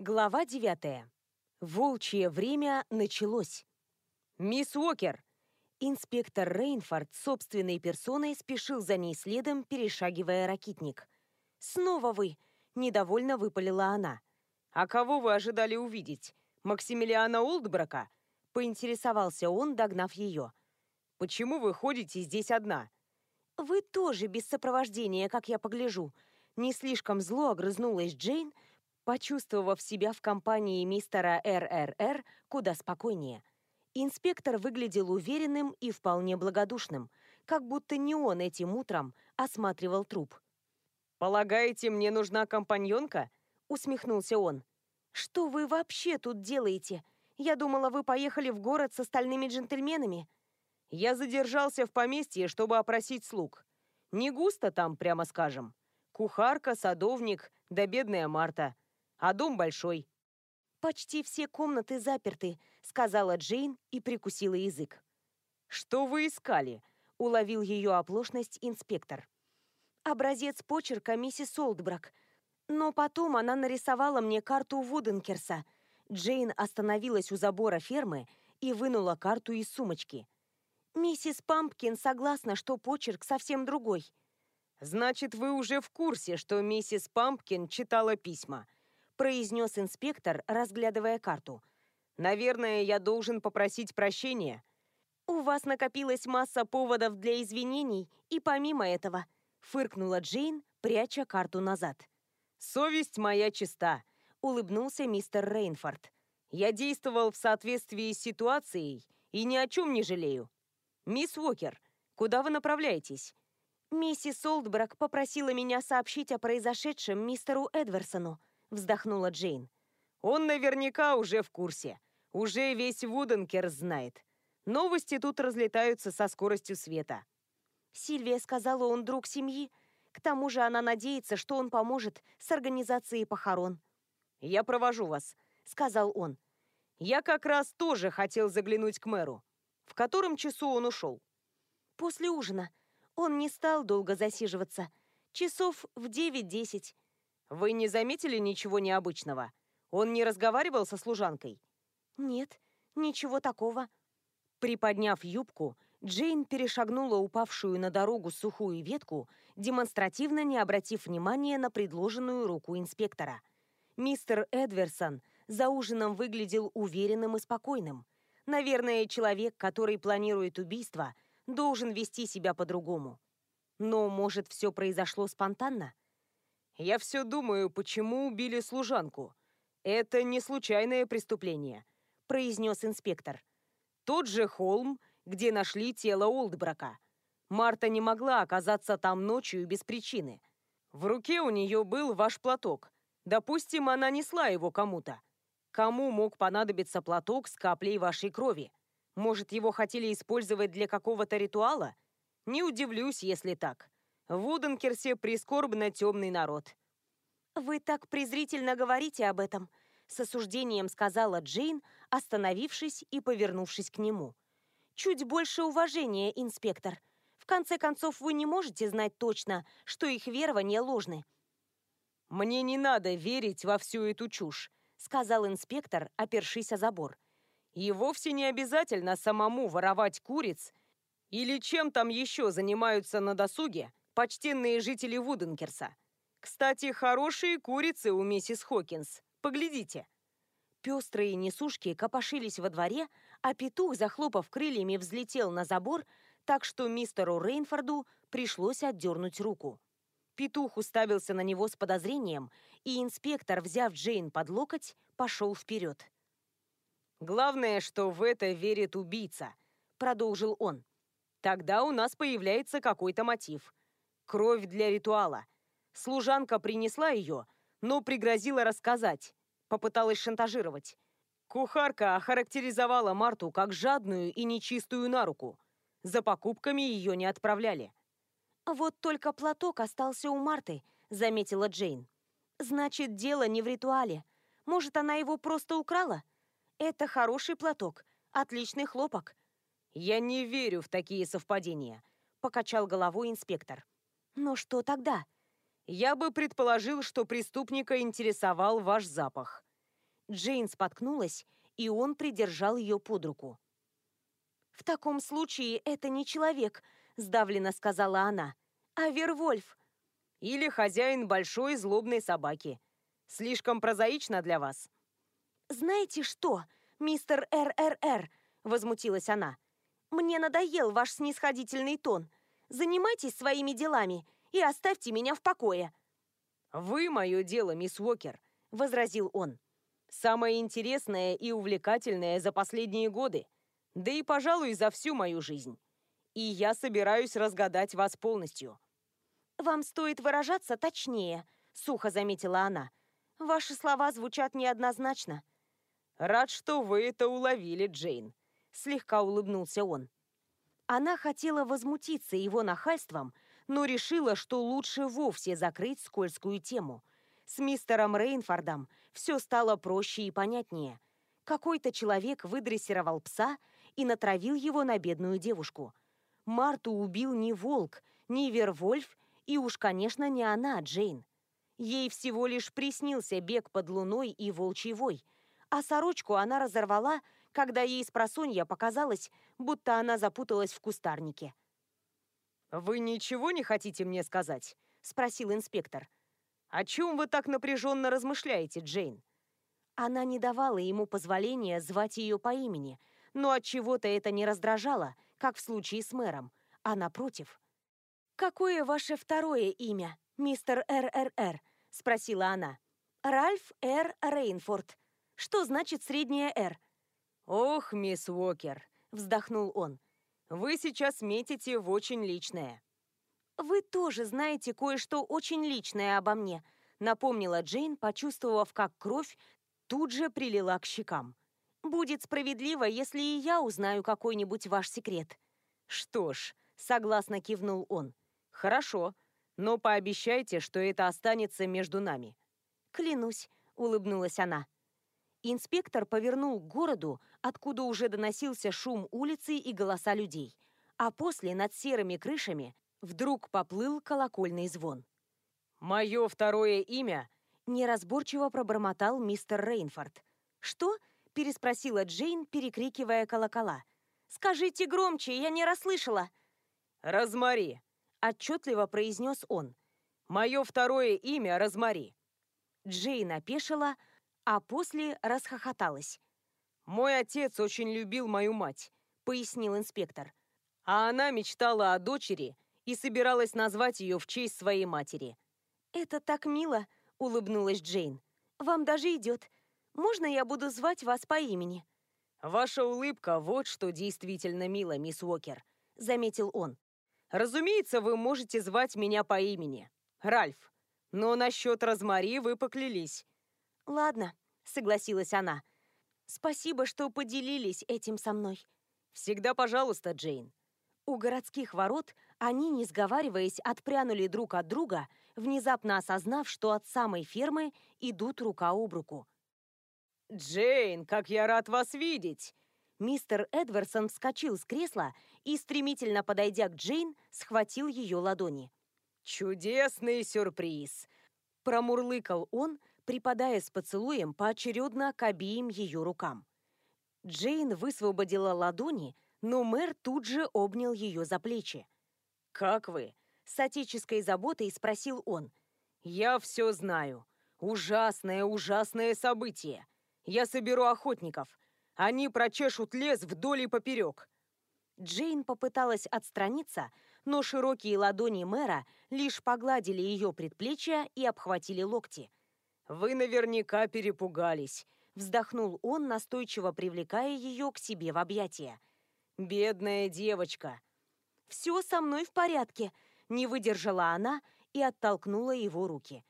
Глава девятая. Волчье время началось. «Мисс Уокер!» Инспектор Рейнфорд собственной персоной спешил за ней следом, перешагивая ракитник. «Снова вы!» – недовольно выпалила она. «А кого вы ожидали увидеть? Максимилиана Олдбрака?» – поинтересовался он, догнав ее. «Почему вы ходите здесь одна?» «Вы тоже без сопровождения, как я погляжу». Не слишком зло огрызнулась Джейн, почувствовав себя в компании мистера РРР куда спокойнее. Инспектор выглядел уверенным и вполне благодушным, как будто не он этим утром осматривал труп. «Полагаете, мне нужна компаньонка?» — усмехнулся он. «Что вы вообще тут делаете? Я думала, вы поехали в город с остальными джентльменами». «Я задержался в поместье, чтобы опросить слуг. Не густо там, прямо скажем. Кухарка, садовник, да бедная Марта а дом большой». «Почти все комнаты заперты», — сказала Джейн и прикусила язык. «Что вы искали?» — уловил ее оплошность инспектор. «Образец почерка миссис Олдбрак. Но потом она нарисовала мне карту Вуденкерса». Джейн остановилась у забора фермы и вынула карту из сумочки. «Миссис Пампкин согласна, что почерк совсем другой». «Значит, вы уже в курсе, что миссис Пампкин читала письма», произнес инспектор, разглядывая карту. «Наверное, я должен попросить прощения». «У вас накопилась масса поводов для извинений, и помимо этого», фыркнула Джейн, пряча карту назад. «Совесть моя чиста», — улыбнулся мистер Рейнфорд. «Я действовал в соответствии с ситуацией и ни о чем не жалею. Мисс Уокер, куда вы направляетесь?» «Миссис Олдбрак попросила меня сообщить о произошедшем мистеру Эдварсону», вздохнула Джейн. Он наверняка уже в курсе. Уже весь Вуденкер знает. Новости тут разлетаются со скоростью света. Сильвия сказала, он друг семьи. К тому же она надеется, что он поможет с организацией похорон. «Я провожу вас», — сказал он. «Я как раз тоже хотел заглянуть к мэру. В котором часу он ушел?» «После ужина. Он не стал долго засиживаться. Часов в девять-десять. Вы не заметили ничего необычного? Он не разговаривал со служанкой? Нет, ничего такого. Приподняв юбку, Джейн перешагнула упавшую на дорогу сухую ветку, демонстративно не обратив внимания на предложенную руку инспектора. Мистер Эдверсон за ужином выглядел уверенным и спокойным. Наверное, человек, который планирует убийство, должен вести себя по-другому. Но, может, все произошло спонтанно? Я все думаю, почему убили служанку. Это не случайное преступление, произнес инспектор. Тот же холм, где нашли тело Олдбрака. Марта не могла оказаться там ночью без причины. В руке у нее был ваш платок. Допустим, она несла его кому-то. Кому мог понадобиться платок с каплей вашей крови? Может, его хотели использовать для какого-то ритуала? Не удивлюсь, если так. В Уденкерсе прискорбно темный народ. «Вы так презрительно говорите об этом», — с осуждением сказала Джейн, остановившись и повернувшись к нему. «Чуть больше уважения, инспектор. В конце концов, вы не можете знать точно, что их верования ложны». «Мне не надо верить во всю эту чушь», — сказал инспектор, опершись о забор. «И вовсе не обязательно самому воровать куриц или чем там еще занимаются на досуге почтенные жители Вуденкерса. Кстати, хорошие курицы у миссис Хокинс. Поглядите. Пестрые несушки копошились во дворе, а петух, захлопав крыльями, взлетел на забор, так что мистеру Рейнфорду пришлось отдернуть руку. Петух уставился на него с подозрением, и инспектор, взяв Джейн под локоть, пошел вперед. «Главное, что в это верит убийца», — продолжил он. «Тогда у нас появляется какой-то мотив. Кровь для ритуала. Служанка принесла ее, но пригрозила рассказать. Попыталась шантажировать. Кухарка охарактеризовала Марту как жадную и нечистую на руку. За покупками ее не отправляли. «Вот только платок остался у Марты», — заметила Джейн. «Значит, дело не в ритуале. Может, она его просто украла? Это хороший платок, отличный хлопок». «Я не верю в такие совпадения», — покачал головой инспектор. Но что тогда? Я бы предположил, что преступника интересовал ваш запах. Джейн споткнулась, и он придержал ее под руку. «В таком случае это не человек», — сдавленно сказала она, — «а Вервольф». «Или хозяин большой злобной собаки. Слишком прозаично для вас». «Знаете что, мистер РРР?» — возмутилась она. «Мне надоел ваш снисходительный тон. Занимайтесь своими делами и оставьте меня в покое». «Вы мое дело, мисс Уокер», — возразил он. «Самое интересное и увлекательное за последние годы, да и, пожалуй, за всю мою жизнь. И я собираюсь разгадать вас полностью». «Вам стоит выражаться точнее», — сухо заметила она. «Ваши слова звучат неоднозначно». «Рад, что вы это уловили, Джейн», — слегка улыбнулся он. Она хотела возмутиться его нахальством, но решила, что лучше вовсе закрыть скользкую тему. С мистером Рейнфордом все стало проще и понятнее. Какой-то человек выдрессировал пса и натравил его на бедную девушку. Марту убил не волк, не Вервольф и уж, конечно, не она, Джейн. Ей всего лишь приснился бег под луной и волчий вой, а сорочку она разорвала, когда ей с просонья показалось, будто она запуталась в кустарнике. «Вы ничего не хотите мне сказать?» — спросил инспектор. «О чем вы так напряженно размышляете, Джейн?» Она не давала ему позволения звать ее по имени, но от чего-то это не раздражало, как в случае с мэром, а напротив. «Какое ваше второе имя, мистер РРР?» — спросила она. «Ральф Р. Рейнфорд. Что значит средняя «Р»?» «Ох, мисс Уокер», — вздохнул он. Вы сейчас метите в очень личное». «Вы тоже знаете кое-что очень личное обо мне», напомнила Джейн, почувствовав, как кровь тут же прилила к щекам. «Будет справедливо, если и я узнаю какой-нибудь ваш секрет». «Что ж», — согласно кивнул он, — «хорошо, но пообещайте, что это останется между нами». «Клянусь», — улыбнулась она. Инспектор повернул к городу, откуда уже доносился шум улицы и голоса людей, а после над серыми крышами вдруг поплыл колокольный звон. «Мое второе имя?» – неразборчиво пробормотал мистер Рейнфорд. «Что?» – переспросила Джейн, перекрикивая колокола. «Скажите громче, я не расслышала!» «Розмари!» – отчетливо произнес он. «Мое второе имя Розмари!» Джейн опешила, а после расхохоталась. «Мой отец очень любил мою мать», — пояснил инспектор. «А она мечтала о дочери и собиралась назвать ее в честь своей матери». «Это так мило», — улыбнулась Джейн. «Вам даже идет. Можно я буду звать вас по имени?» «Ваша улыбка — вот что действительно мило, мисс Уокер», — заметил он. «Разумеется, вы можете звать меня по имени. Ральф. Но насчет Розмари вы поклялись. «Ладно», — согласилась она. «Спасибо, что поделились этим со мной». «Всегда пожалуйста, Джейн». У городских ворот они, не сговариваясь, отпрянули друг от друга, внезапно осознав, что от самой фермы идут рука об руку. «Джейн, как я рад вас видеть!» Мистер Эдварсон вскочил с кресла и, стремительно подойдя к Джейн, схватил ее ладони. «Чудесный сюрприз!» Промурлыкал он, припадая с поцелуем поочередно к обеим ее рукам. Джейн высвободила ладони, но мэр тут же обнял ее за плечи. «Как вы?» — с отеческой заботой спросил он. «Я все знаю. Ужасное, ужасное событие. Я соберу охотников. Они прочешут лес вдоль и поперек». Джейн попыталась отстраниться, но широкие ладони мэра лишь погладили ее предплечья и обхватили локти. «Вы наверняка перепугались», — вздохнул он, настойчиво привлекая ее к себе в объятия. «Бедная девочка!» «Все со мной в порядке», — не выдержала она и оттолкнула его руки.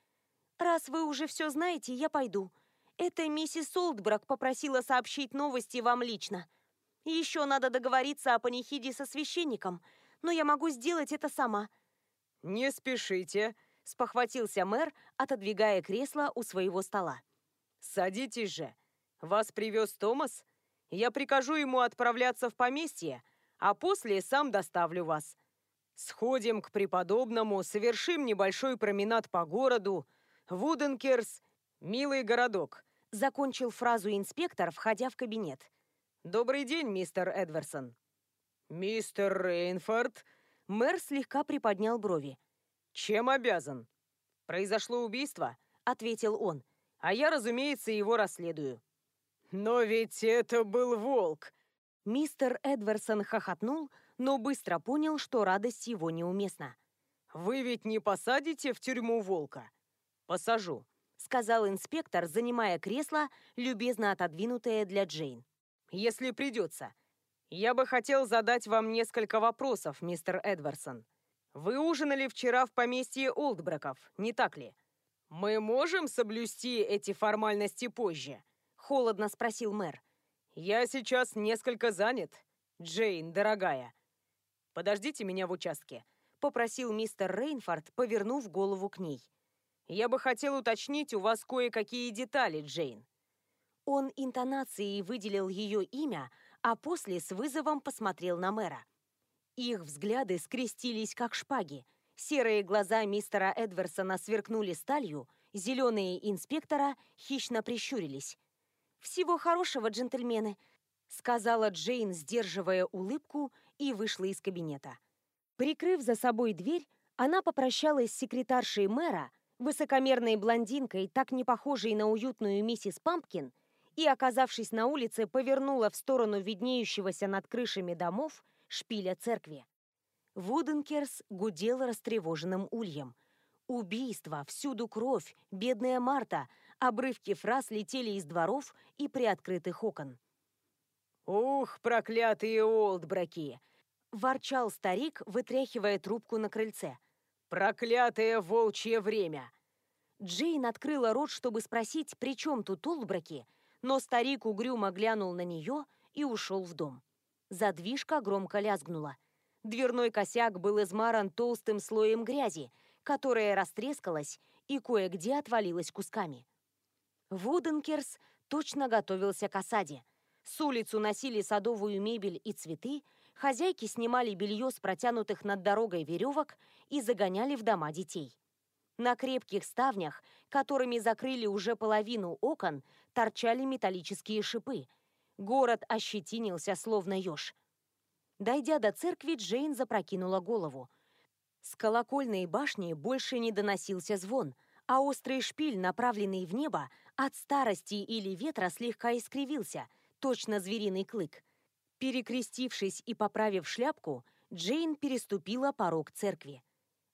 «Раз вы уже все знаете, я пойду. Это миссис Олдбрак попросила сообщить новости вам лично. Еще надо договориться о панихиде со священником, но я могу сделать это сама». «Не спешите», спохватился мэр, отодвигая кресло у своего стола. «Садитесь же. Вас привез Томас? Я прикажу ему отправляться в поместье, а после сам доставлю вас. Сходим к преподобному, совершим небольшой променад по городу. Вуденкерс — милый городок», Закончил фразу инспектор, входя в кабинет. «Добрый день, мистер Эдварсон». «Мистер Рейнфорд?» Мэр слегка приподнял брови. «Чем обязан?» «Произошло убийство», — ответил он. «А я, разумеется, его расследую». «Но ведь это был волк!» Мистер Эдварсон хохотнул, но быстро понял, что радость его неуместна. «Вы ведь не посадите в тюрьму волка?» «Посажу», — сказал инспектор, занимая кресло, любезно отодвинутое для Джейн. «Если придется. Я бы хотел задать вам несколько вопросов, мистер Эдварсон. Вы ужинали вчера в поместье Олдбраков, не так ли? Мы можем соблюсти эти формальности позже?» Холодно спросил мэр. «Я сейчас несколько занят, Джейн, дорогая. Подождите меня в участке», — попросил мистер Рейнфорд, повернув голову к ней. «Я бы хотел уточнить у вас кое-какие детали, Джейн». Он интонацией выделил ее имя, а после с вызовом посмотрел на мэра. Их взгляды скрестились, как шпаги. Серые глаза мистера Эдварсона сверкнули сталью, зеленые инспектора хищно прищурились. «Всего хорошего, джентльмены», — сказала Джейн, сдерживая улыбку, и вышла из кабинета. Прикрыв за собой дверь, она попрощалась с секретаршей мэра, высокомерной блондинкой, так не похожей на уютную миссис Пампкин, и, оказавшись на улице, повернула в сторону виднеющегося над крышами домов шпиля церкви. Вуденкерс гудел растревоженным ульем. Убийство, всюду кровь, бедная Марта, Обрывки фраз летели из дворов и приоткрытых окон. «Ух, проклятые олдбраки!» – ворчал старик, вытряхивая трубку на крыльце. «Проклятое волчье время!» Джейн открыла рот, чтобы спросить, при чем тут олдбраки, но старик угрюмо глянул на нее и ушел в дом. Задвижка громко лязгнула. Дверной косяк был измаран толстым слоем грязи, которая растрескалась и кое-где отвалилась кусками. Вуденкерс точно готовился к осаде. С улиц уносили садовую мебель и цветы, хозяйки снимали белье с протянутых над дорогой веревок и загоняли в дома детей. На крепких ставнях, которыми закрыли уже половину окон, торчали металлические шипы. Город ощетинился, словно еж. Дойдя до церкви, Джейн запрокинула голову. С колокольной башни больше не доносился звон, а острый шпиль, направленный в небо, от старости или ветра слегка искривился, точно звериный клык. Перекрестившись и поправив шляпку, Джейн переступила порог церкви.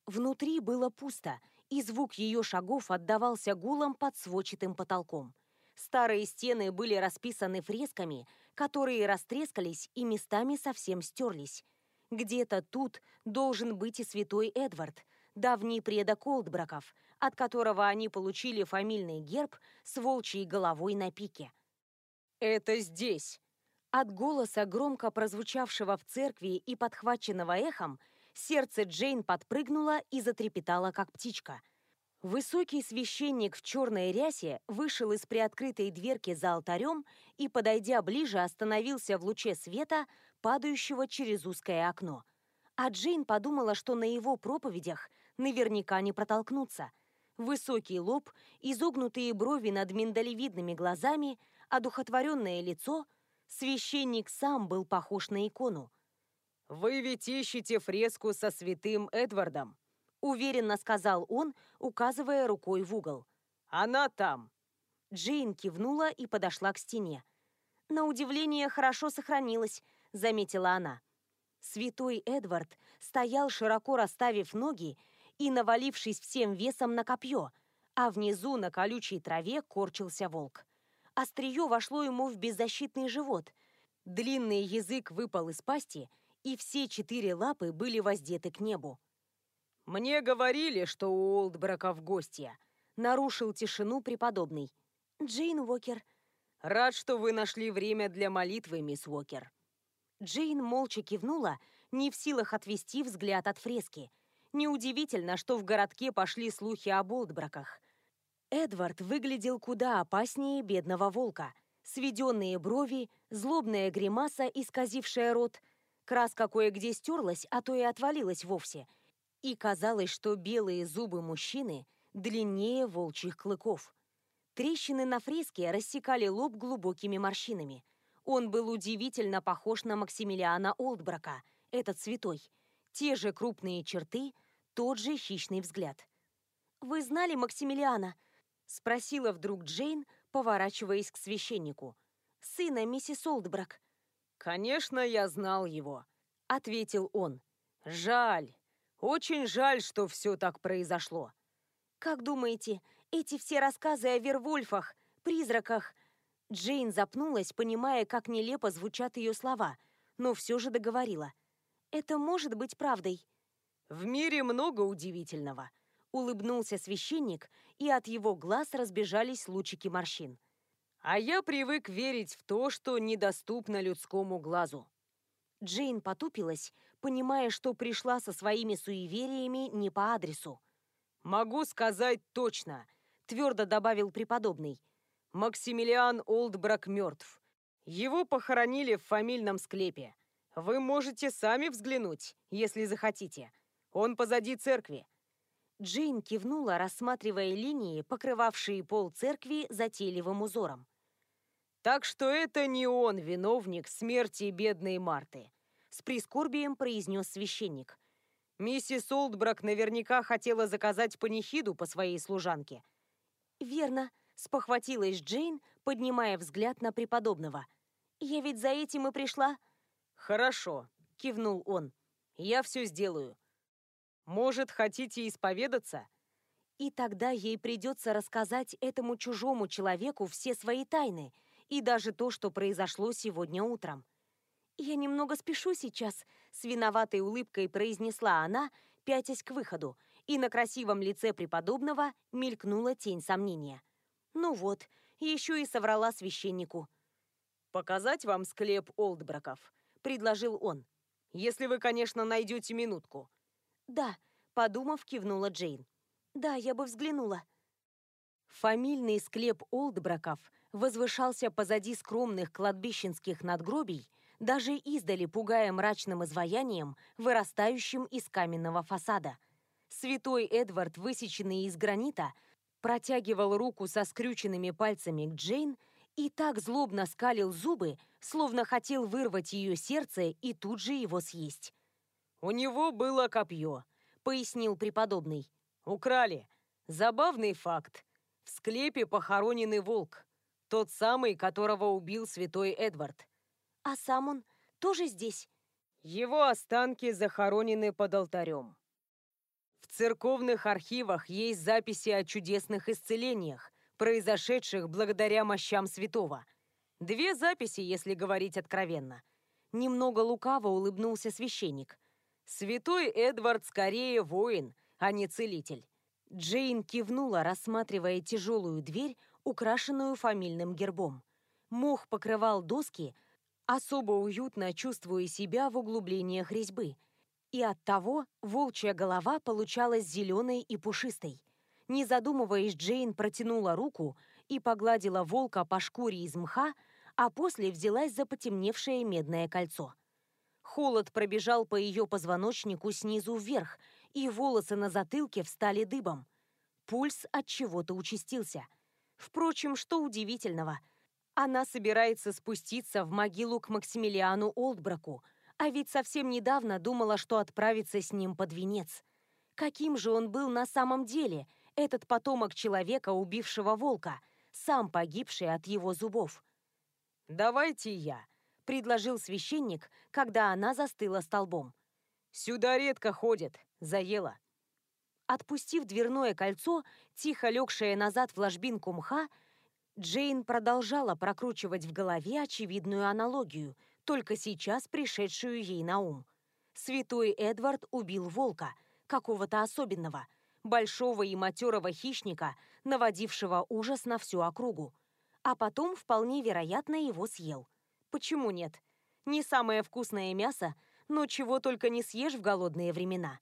Внутри было пусто, и звук ее шагов отдавался гулом под сводчатым потолком. Старые стены были расписаны фресками, которые растрескались и местами совсем стерлись. Где-то тут должен быть и святой Эдвард, давний предок Олдбраков, от которого они получили фамильный герб с волчьей головой на пике. «Это здесь!» От голоса, громко прозвучавшего в церкви и подхваченного эхом, сердце Джейн подпрыгнуло и затрепетало, как птичка. Высокий священник в черной рясе вышел из приоткрытой дверки за алтарем и, подойдя ближе, остановился в луче света, падающего через узкое окно. А Джейн подумала, что на его проповедях наверняка не протолкнуться – Высокий лоб, изогнутые брови над миндалевидными глазами, одухотворенное лицо. Священник сам был похож на икону. «Вы ведь ищете фреску со святым Эдвардом», уверенно сказал он, указывая рукой в угол. «Она там!» Джейн кивнула и подошла к стене. «На удивление, хорошо сохранилась», — заметила она. Святой Эдвард стоял, широко расставив ноги, и навалившись всем весом на копье, а внизу на колючей траве корчился волк. Острие вошло ему в беззащитный живот. Длинный язык выпал из пасти, и все четыре лапы были воздеты к небу. «Мне говорили, что у Олдбраков гостья», — нарушил тишину преподобный. «Джейн Уокер». «Рад, что вы нашли время для молитвы, мисс Уокер». Джейн молча кивнула, не в силах отвести взгляд от фрески — Неудивительно, что в городке пошли слухи об Олдбраках. Эдвард выглядел куда опаснее бедного волка. Сведенные брови, злобная гримаса, исказившая рот. Краска кое-где стерлась, а то и отвалилась вовсе. И казалось, что белые зубы мужчины длиннее волчьих клыков. Трещины на фреске рассекали лоб глубокими морщинами. Он был удивительно похож на Максимилиана Олдбрака, этот святой. Те же крупные черты, тот же хищный взгляд. «Вы знали Максимилиана?» — спросила вдруг Джейн, поворачиваясь к священнику. «Сына миссис Олдбрак». «Конечно, я знал его», — ответил он. «Жаль, очень жаль, что все так произошло». «Как думаете, эти все рассказы о Вервольфах, призраках...» Джейн запнулась, понимая, как нелепо звучат ее слова, но все же договорила. «Это может быть правдой». «В мире много удивительного», — улыбнулся священник, и от его глаз разбежались лучики морщин. «А я привык верить в то, что недоступно людскому глазу». Джейн потупилась, понимая, что пришла со своими суевериями не по адресу. «Могу сказать точно», — твердо добавил преподобный. «Максимилиан Олдбрак мертв. Его похоронили в фамильном склепе. Вы можете сами взглянуть, если захотите. Он позади церкви». Джейн кивнула, рассматривая линии, покрывавшие пол церкви затейливым узором. «Так что это не он виновник смерти бедной Марты», — с прискорбием произнес священник. Миссис Олдбрак наверняка хотела заказать панихиду по своей служанке. «Верно», — спохватилась Джейн, поднимая взгляд на преподобного. «Я ведь за этим и пришла». «Хорошо», — кивнул он. «Я все сделаю. Может, хотите исповедаться?» И тогда ей придется рассказать этому чужому человеку все свои тайны и даже то, что произошло сегодня утром. «Я немного спешу сейчас», — с виноватой улыбкой произнесла она, пятясь к выходу, и на красивом лице преподобного мелькнула тень сомнения. Ну вот, еще и соврала священнику. «Показать вам склеп Олдбраков?» — предложил он. «Если вы, конечно, найдете минутку». «Да», — подумав, кивнула Джейн. «Да, я бы взглянула». Фамильный склеп Олдбраков возвышался позади скромных кладбищенских надгробий, даже издали пугая мрачным изваянием, вырастающим из каменного фасада. Святой Эдвард, высеченный из гранита, протягивал руку со скрюченными пальцами к Джейн и так злобно скалил зубы, словно хотел вырвать ее сердце и тут же его съесть. «У него было копье», — пояснил преподобный. «Украли. Забавный факт. В склепе похороненный волк. Тот самый, которого убил святой Эдвард. А сам он тоже здесь? Его останки захоронены под алтарем. В церковных архивах есть записи о чудесных исцелениях, произошедших благодаря мощам святого. Две записи, если говорить откровенно. Немного лукаво улыбнулся священник. Святой Эдвард скорее воин, а не целитель. Джейн кивнула, рассматривая тяжелую дверь, украшенную фамильным гербом. Мох покрывал доски, особо уютно чувствуя себя в углублениях резьбы. И оттого волчья голова получалась зеленой и пушистой. Не задумываясь, Джейн протянула руку и погладила волка по шкуре из мха, а после взялась за потемневшее медное кольцо. Холод пробежал по ее позвоночнику снизу вверх, и волосы на затылке встали дыбом. Пульс от чего-то участился. Впрочем, что удивительного – она собирается спуститься в могилу к Максимилиану Олдбраку, а ведь совсем недавно думала, что отправится с ним под венец. Каким же он был на самом деле, этот потомок человека, убившего волка, сам погибший от его зубов? «Давайте я», — предложил священник, когда она застыла столбом. «Сюда редко ходят, заела». Отпустив дверное кольцо, тихо легшее назад в ложбинку мха, Джейн продолжала прокручивать в голове очевидную аналогию, только сейчас пришедшую ей на ум. Святой Эдвард убил волка, какого-то особенного, большого и матерого хищника, наводившего ужас на всю округу. А потом, вполне вероятно, его съел. Почему нет? Не самое вкусное мясо, но чего только не съешь в голодные времена.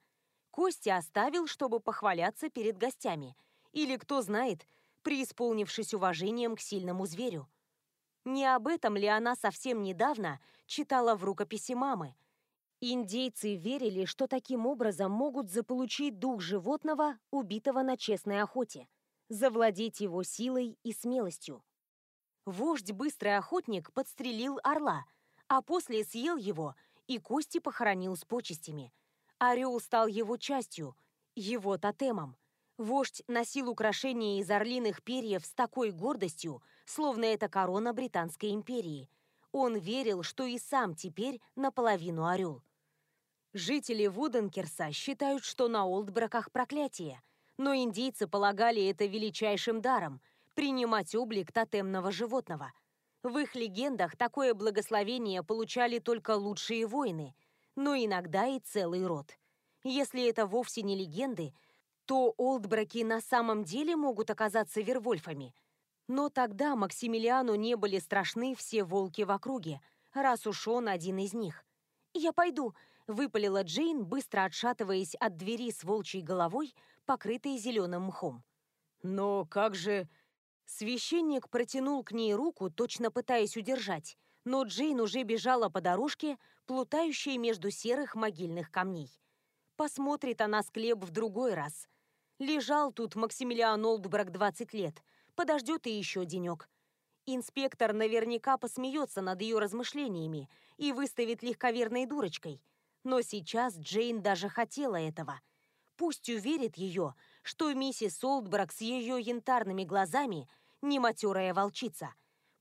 Кости оставил, чтобы похваляться перед гостями. Или, кто знает, преисполнившись уважением к сильному зверю. Не об этом ли она совсем недавно читала в рукописи мамы? Индейцы верили, что таким образом могут заполучить дух животного, убитого на честной охоте. завладеть его силой и смелостью. Вождь Быстрый Охотник подстрелил орла, а после съел его и кости похоронил с почестями. Орел стал его частью, его тотемом. Вождь носил украшения из орлиных перьев с такой гордостью, словно это корона Британской империи. Он верил, что и сам теперь наполовину орел. Жители Вуденкерса считают, что на Олдбраках проклятие, но индейцы полагали это величайшим даром – принимать облик тотемного животного. В их легендах такое благословение получали только лучшие воины, но иногда и целый род. Если это вовсе не легенды – то олдбраки на самом деле могут оказаться вервольфами. Но тогда Максимилиану не были страшны все волки в округе, раз уж он один из них. «Я пойду», — выпалила Джейн, быстро отшатываясь от двери с волчьей головой, покрытой зеленым мхом. «Но как же...» Священник протянул к ней руку, точно пытаясь удержать, но Джейн уже бежала по дорожке, плутающей между серых могильных камней. Посмотрит она склеп в другой раз, Лежал тут Максимилиан Олдбрак 20 лет. Подождет и еще денек. Инспектор наверняка посмеется над ее размышлениями и выставит легковерной дурочкой. Но сейчас Джейн даже хотела этого. Пусть уверит ее, что миссис Олдбрак с ее янтарными глазами не матерая волчица.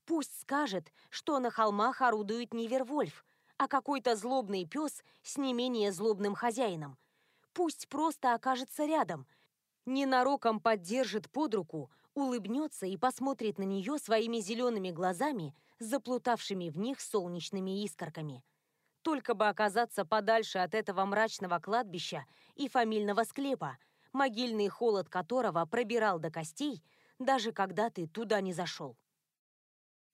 Пусть скажет, что на холмах орудует не Вервольф, а какой-то злобный пес с не менее злобным хозяином. Пусть просто окажется рядом – ненароком поддержит под руку, улыбнется и посмотрит на нее своими зелеными глазами, заплутавшими в них солнечными искорками. Только бы оказаться подальше от этого мрачного кладбища и фамильного склепа, могильный холод которого пробирал до костей, даже когда ты туда не зашел.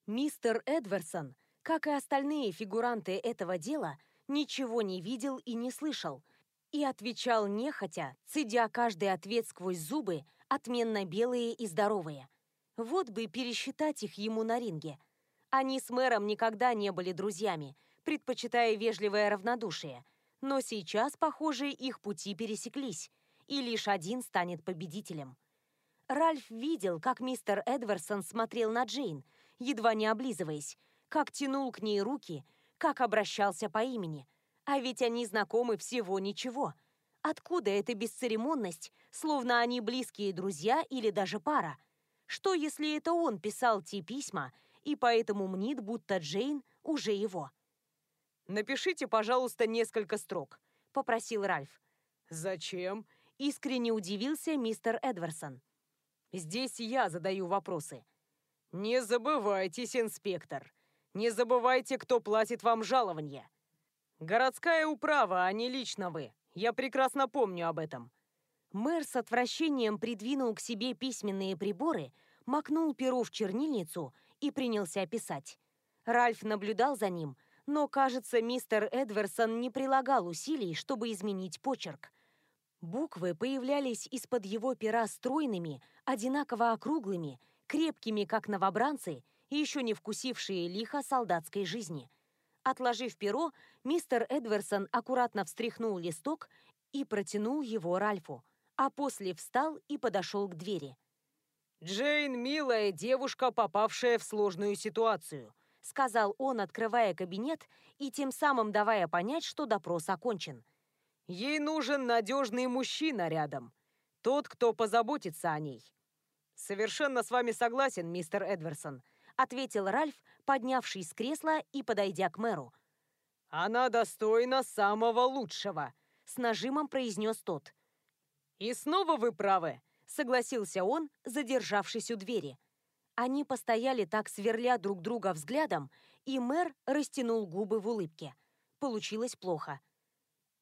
Мистер Эдварсон, как и остальные фигуранты этого дела, ничего не видел и не слышал – и отвечал нехотя, цедя каждый ответ сквозь зубы, отменно белые и здоровые. Вот бы пересчитать их ему на ринге. Они с мэром никогда не были друзьями, предпочитая вежливое равнодушие. Но сейчас, похоже, их пути пересеклись, и лишь один станет победителем. Ральф видел, как мистер Эдварсон смотрел на Джейн, едва не облизываясь, как тянул к ней руки, как обращался по имени – а ведь они знакомы всего ничего. Откуда эта бесцеремонность, словно они близкие друзья или даже пара? Что, если это он писал те письма, и поэтому мнит, будто Джейн уже его? «Напишите, пожалуйста, несколько строк», — попросил Ральф. «Зачем?» — искренне удивился мистер Эдварсон. «Здесь я задаю вопросы». «Не забывайтесь, инспектор. Не забывайте, кто платит вам жалование. «Городская управа, а не лично вы. Я прекрасно помню об этом». Мэр с отвращением придвинул к себе письменные приборы, макнул перо в чернильницу и принялся писать. Ральф наблюдал за ним, но, кажется, мистер Эдверсон не прилагал усилий, чтобы изменить почерк. Буквы появлялись из-под его пера стройными, одинаково округлыми, крепкими, как новобранцы, и еще не вкусившие лихо солдатской жизни – Отложив перо, мистер Эдверсон аккуратно встряхнул листок и протянул его Ральфу, а после встал и подошел к двери. «Джейн – милая девушка, попавшая в сложную ситуацию», – сказал он, открывая кабинет и тем самым давая понять, что допрос окончен. «Ей нужен надежный мужчина рядом, тот, кто позаботится о ней». «Совершенно с вами согласен, мистер Эдверсон», ответил Ральф, поднявшись с кресла и подойдя к мэру. «Она достойна самого лучшего», — с нажимом произнес тот. «И снова вы правы», — согласился он, задержавшись у двери. Они постояли так, сверля друг друга взглядом, и мэр растянул губы в улыбке. Получилось плохо.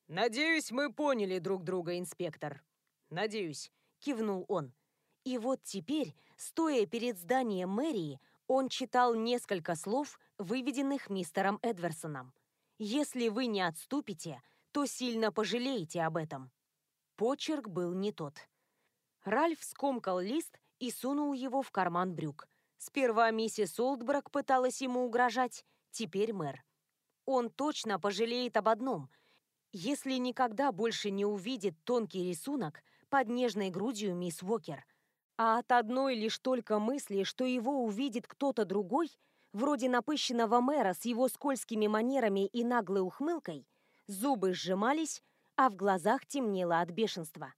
«Надеюсь, мы поняли друг друга, инспектор. Надеюсь», — кивнул он. И вот теперь, стоя перед зданием мэрии, он читал несколько слов, выведенных мистером Эдверсоном. «Если вы не отступите, то сильно пожалеете об этом». Почерк был не тот. Ральф скомкал лист и сунул его в карман брюк. Сперва миссис Олдбрак пыталась ему угрожать, теперь мэр. Он точно пожалеет об одном. Если никогда больше не увидит тонкий рисунок под нежной грудью мисс Уокер – А от одной лишь только мысли, что его увидит кто-то другой, вроде напыщенного мэра с его скользкими манерами и наглой ухмылкой, зубы сжимались, а в глазах темнело от бешенства.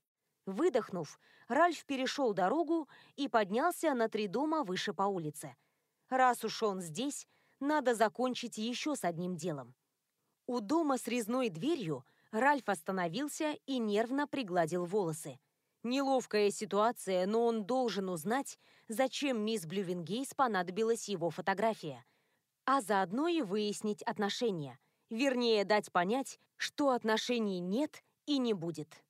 Выдохнув, Ральф перешел дорогу и поднялся на три дома выше по улице. Раз уж он здесь, надо закончить еще с одним делом. У дома с резной дверью Ральф остановился и нервно пригладил волосы. Неловкая ситуация, но он должен узнать, зачем мисс Блювенгейс понадобилась его фотография, а заодно и выяснить отношения. Вернее, дать понять, что отношений нет и не будет.